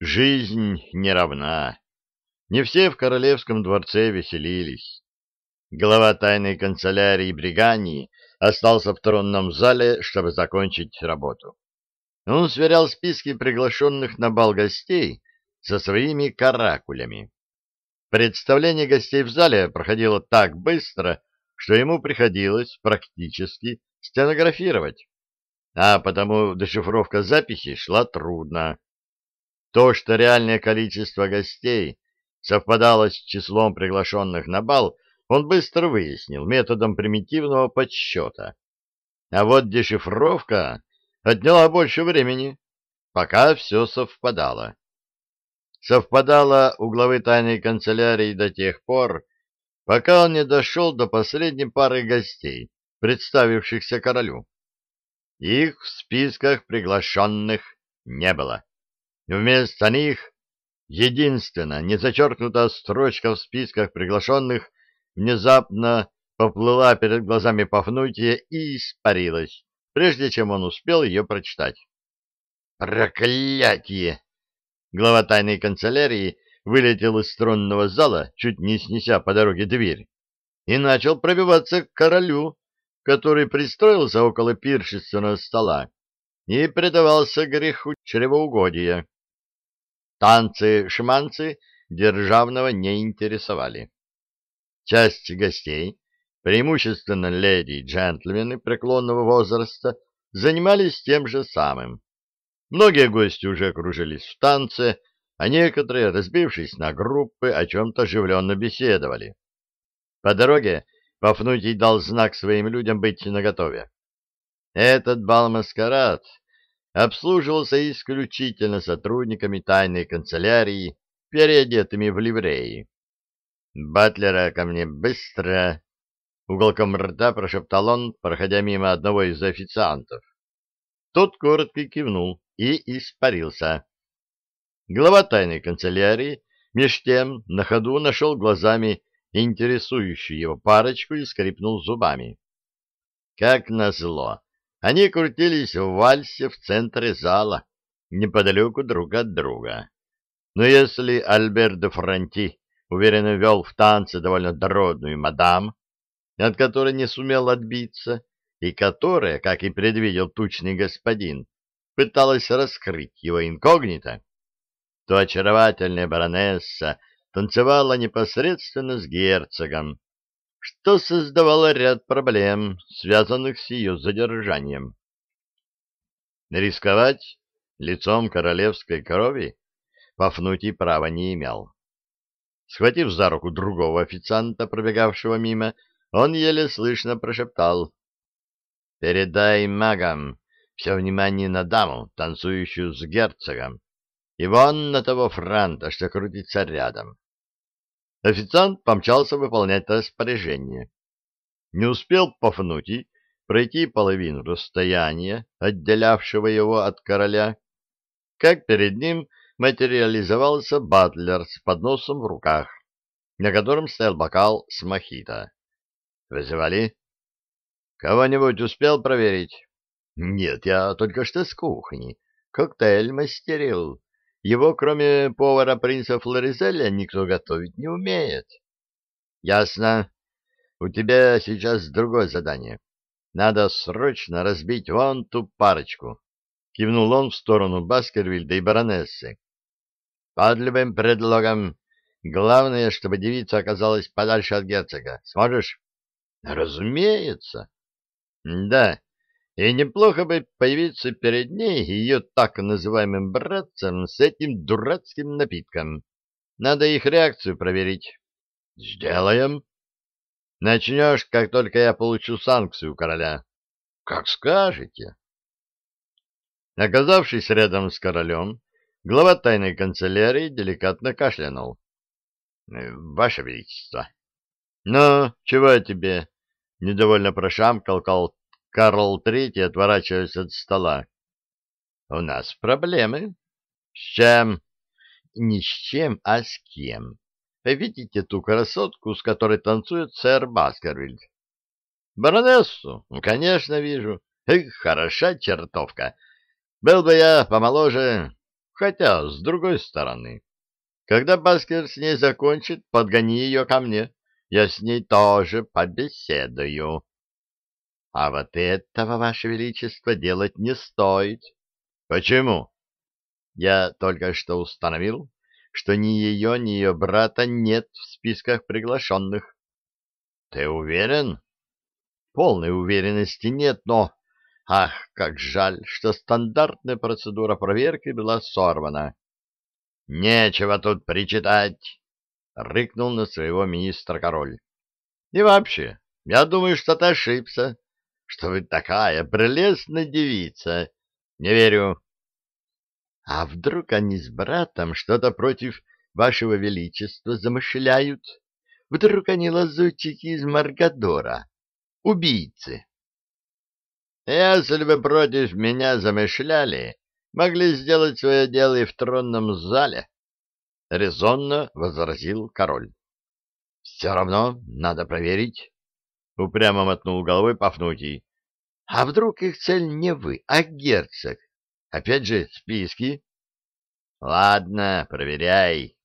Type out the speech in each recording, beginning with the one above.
Жизнь не равна. Не все в королевском дворце веселились. Глава тайной канцелярии Бригании остался в тронном зале, чтобы закончить работу. Он сверял списки приглашенных на бал гостей со своими каракулями. Представление гостей в зале проходило так быстро, что ему приходилось практически стенографировать, а потому дешифровка записи шла трудно. То, что реальное количество гостей совпадало с числом приглашенных на бал, он быстро выяснил методом примитивного подсчета. А вот дешифровка отняла больше времени, пока все совпадало. Совпадало у главы тайной канцелярии до тех пор, пока он не дошел до последней пары гостей, представившихся королю. Их в списках приглашенных не было. Вместо них единственная незачеркнутая строчка в списках приглашенных внезапно поплыла перед глазами Пафнутия и испарилась, прежде чем он успел ее прочитать. «Проклятие!» Глава тайной канцелярии вылетел из тронного зала, чуть не снеся по дороге дверь, и начал пробиваться к королю, который пристроился около пиршественного стола и предавался греху чревоугодия. Танцы-шманцы державного не интересовали. Часть гостей, преимущественно леди и джентльмены преклонного возраста, занимались тем же самым. Многие гости уже кружились в танце, а некоторые, разбившись на группы, о чем-то оживленно беседовали. По дороге Пафнутий дал знак своим людям быть наготове. Этот бал-маскарад обслуживался исключительно сотрудниками тайной канцелярии, переодетыми в ливреи. «Батлера ко мне быстро!» — уголком рта прошептал он, проходя мимо одного из официантов. Тот коротко кивнул и испарился. Глава тайной канцелярии меж тем на ходу нашел глазами интересующую его парочку и скрипнул зубами. Как назло, они крутились в вальсе в центре зала, неподалеку друг от друга. Но если Альберт де Франти уверенно вел в танце довольно дородную мадам, от которой не сумел отбиться, и которая, как и предвидел тучный господин, пыталась раскрыть его инкогнито, то очаровательная баронесса танцевала непосредственно с герцогом, что создавало ряд проблем, связанных с ее задержанием. Рисковать лицом королевской крови Пафнутий права не имел. Схватив за руку другого официанта, пробегавшего мимо, он еле слышно прошептал. — Передай магам все внимание на даму, танцующую с герцогом, и вон на того франта, что крутится рядом. Официант помчался выполнять распоряжение. Не успел Пафнутий пройти половину расстояния, отделявшего его от короля, как перед ним материализовался батлер с подносом в руках, на котором стоял бокал с мохито. «Вызывали?» «Кого-нибудь успел проверить?» «Нет, я только что с кухни. Коктейль мастерил. Его, кроме повара принца Флоризеля, никто готовить не умеет. Ясно. У тебя сейчас другое задание. Надо срочно разбить вон ту парочку. Кивнул он в сторону Баскервильда и баронессы. Под любым предлогом. Главное, чтобы девица оказалась подальше от герцога. Сможешь? Разумеется. Да. И неплохо бы появиться перед ней ее так называемым братцем с этим дурацким напитком. Надо их реакцию проверить. Сделаем. Начнешь, как только я получу санкцию короля. Как скажете. Оказавшись рядом с королем, глава тайной канцелярии деликатно кашлянул. «Э, — Ваше Величество. — Ну, чего тебе? — недовольно прошамкал Карл Третий, отворачиваясь от стола. — У нас проблемы. — С чем? — Не с чем, а с кем. Видите ту красотку, с которой танцует сэр Баскервильд? — Баронессу? Ну, конечно, вижу. Эх, хороша чертовка. Был бы я помоложе. Хотя, с другой стороны, когда Баскер с ней закончит, подгони ее ко мне. Я с ней тоже побеседую. А вот этого, Ваше Величество, делать не стоит. Почему? Я только что установил, что ни ее, ни ее брата нет в списках приглашенных. Ты уверен? Полной уверенности нет, но... Ах, как жаль, что стандартная процедура проверки была сорвана. Нечего тут причитать, — рыкнул на своего министра король. И вообще, я думаю, что ты ошибся, что вы такая прелестная девица. Не верю. А вдруг они с братом что-то против вашего величества замышляют? Вдруг они лазутчики из Маргадора, убийцы? Если бы против меня замышляли, могли сделать свое дело и в тронном зале, — резонно возразил король. — Все равно надо проверить, — упрямо мотнул головой Пафнутий. — А вдруг их цель не вы, а герцог? Опять же, списки. — Ладно, проверяй.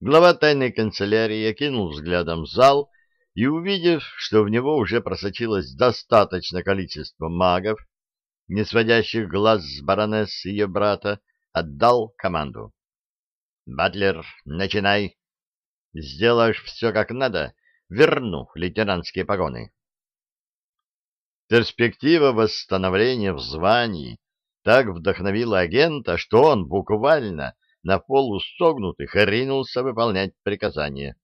Глава тайной канцелярии окинул взглядом зал и, увидев, что в него уже просочилось достаточно количество магов, не сводящих глаз с баронессы ее брата, отдал команду. «Батлер, начинай. Сделаешь все как надо, верну лейтенантские погоны». Перспектива восстановления в звании так вдохновила агента, что он буквально на полу согнутых ринулся выполнять приказание.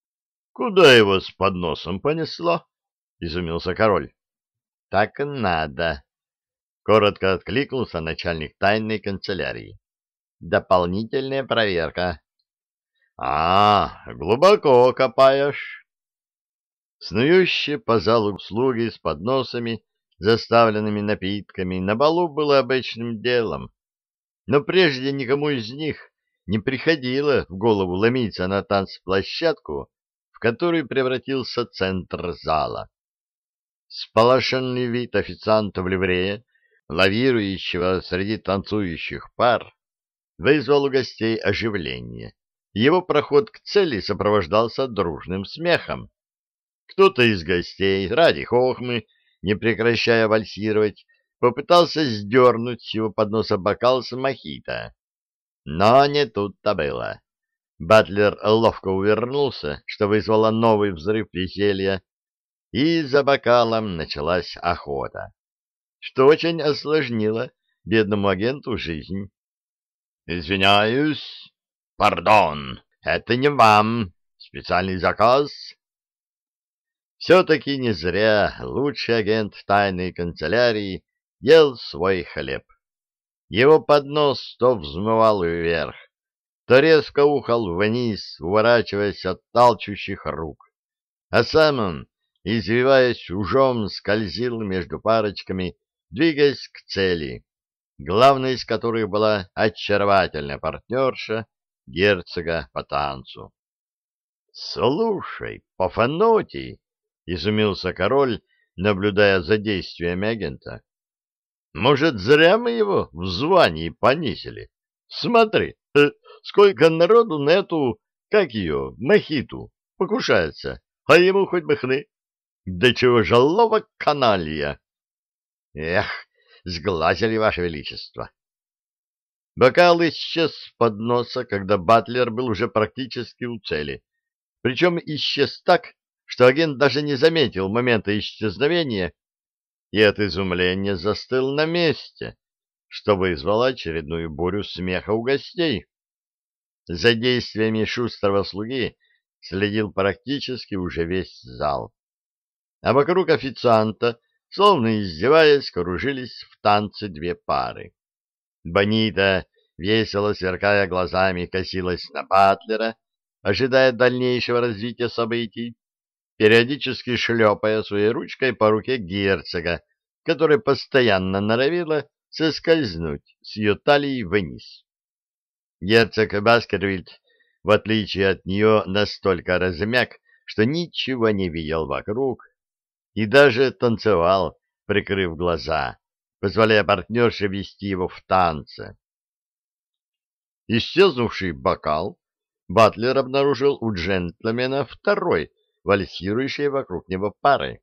— Куда его с подносом понесло? — изумился король. — Так надо. Коротко откликнулся начальник тайной канцелярии. — Дополнительная проверка. — А, глубоко копаешь. Снующие по залу слуги с подносами заставленными напитками, на балу было обычным делом. Но прежде никому из них не приходило в голову ломиться на танцплощадку, в которую превратился центр зала. Сполошенный вид официанта в ливрее, лавирующего среди танцующих пар, вызвал у гостей оживление. Его проход к цели сопровождался дружным смехом. Кто-то из гостей ради хохмы не прекращая вальсировать, попытался сдернуть с его подноса бокал с мохито. Но не тут-то было. Батлер ловко увернулся, что вызвало новый взрыв веселья, и за бокалом началась охота, что очень осложнило бедному агенту жизнь. «Извиняюсь, пардон, это не вам, специальный заказ», все-таки не зря лучший агент тайной канцелярии ел свой хлеб. Его поднос то взмывал вверх, то резко ухал вниз, уворачиваясь от толчущих рук. А сам он, извиваясь ужом, скользил между парочками, двигаясь к цели, главной из которых была очаровательная партнерша герцога по танцу. — Слушай, Пафанотий! Изумился король, наблюдая за действиями агента. Может, зря мы его в звании понизили? Смотри, э, сколько народу на эту, как ее, мохиту, покушается, а ему хоть бы хны. Да чего жалова каналья! Эх, сглазили, ваше величество! Бокал исчез с подноса, когда Батлер был уже практически у цели. Причем исчез так, что агент даже не заметил момента исчезновения и от изумления застыл на месте, что вызвало очередную бурю смеха у гостей. За действиями шустрого слуги следил практически уже весь зал. А вокруг официанта, словно издеваясь, кружились в танце две пары. Бонита, весело сверкая глазами, косилась на Батлера, ожидая дальнейшего развития событий периодически шлепая своей ручкой по руке герцога, которая постоянно норовила соскользнуть с ее талии вниз. Герцог Баскервильд, в отличие от нее, настолько размяк, что ничего не видел вокруг и даже танцевал, прикрыв глаза, позволяя партнерше вести его в танце. исчезнувший бокал, Батлер обнаружил у джентльмена второй, вальсирующей вокруг него пары.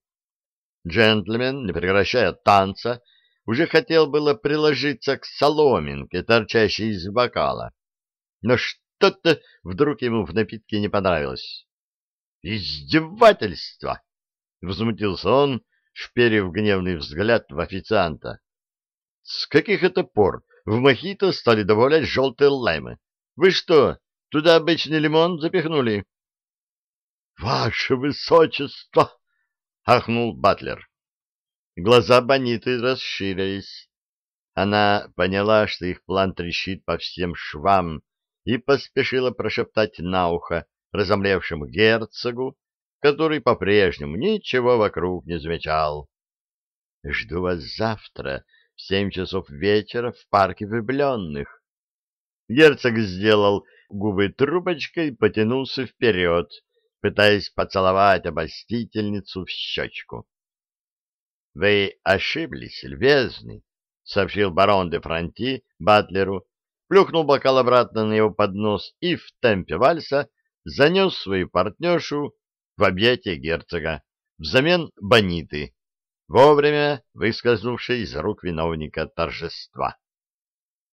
Джентльмен, не прекращая танца, уже хотел было приложиться к соломинке, торчащей из бокала. Но что-то вдруг ему в напитке не понравилось. «Издевательство!» — возмутился он, вперев гневный взгляд в официанта. «С каких это пор в мохито стали добавлять желтые лаймы? Вы что, туда обычный лимон запихнули?» «Ваше высочество!» — ахнул Батлер. Глаза Бониты расширились. Она поняла, что их план трещит по всем швам, и поспешила прошептать на ухо разомлевшему герцогу, который по-прежнему ничего вокруг не замечал. — Жду вас завтра в семь часов вечера в парке влюбленных. Герцог сделал губы трубочкой и потянулся вперед, пытаясь поцеловать обольстительницу в щечку. — Вы ошиблись, любезный, — сообщил барон де Франти Батлеру, плюхнул бокал обратно на его поднос и в темпе вальса занес свою партнершу в объятия герцога взамен бониты, вовремя выскользнувшей из рук виновника торжества.